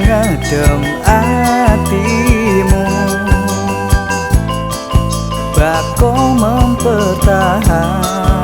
Ngedem atimu. Bako mempertahankan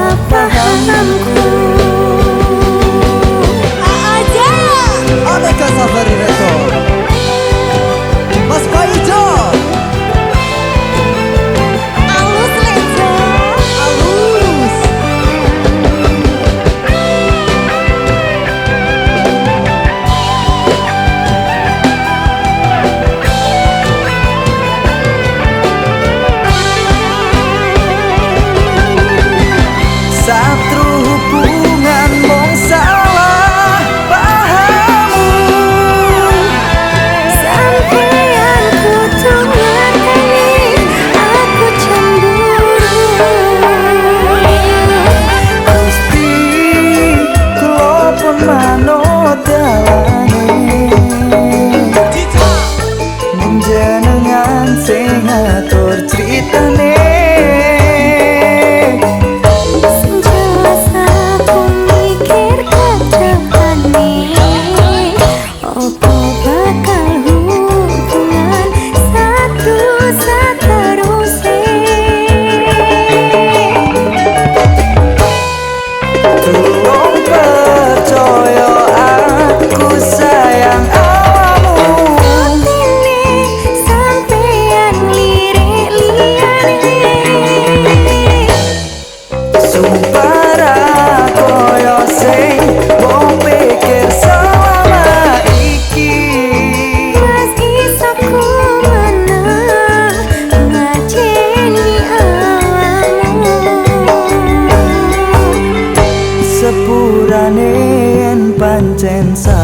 ना तोर चीतने inside.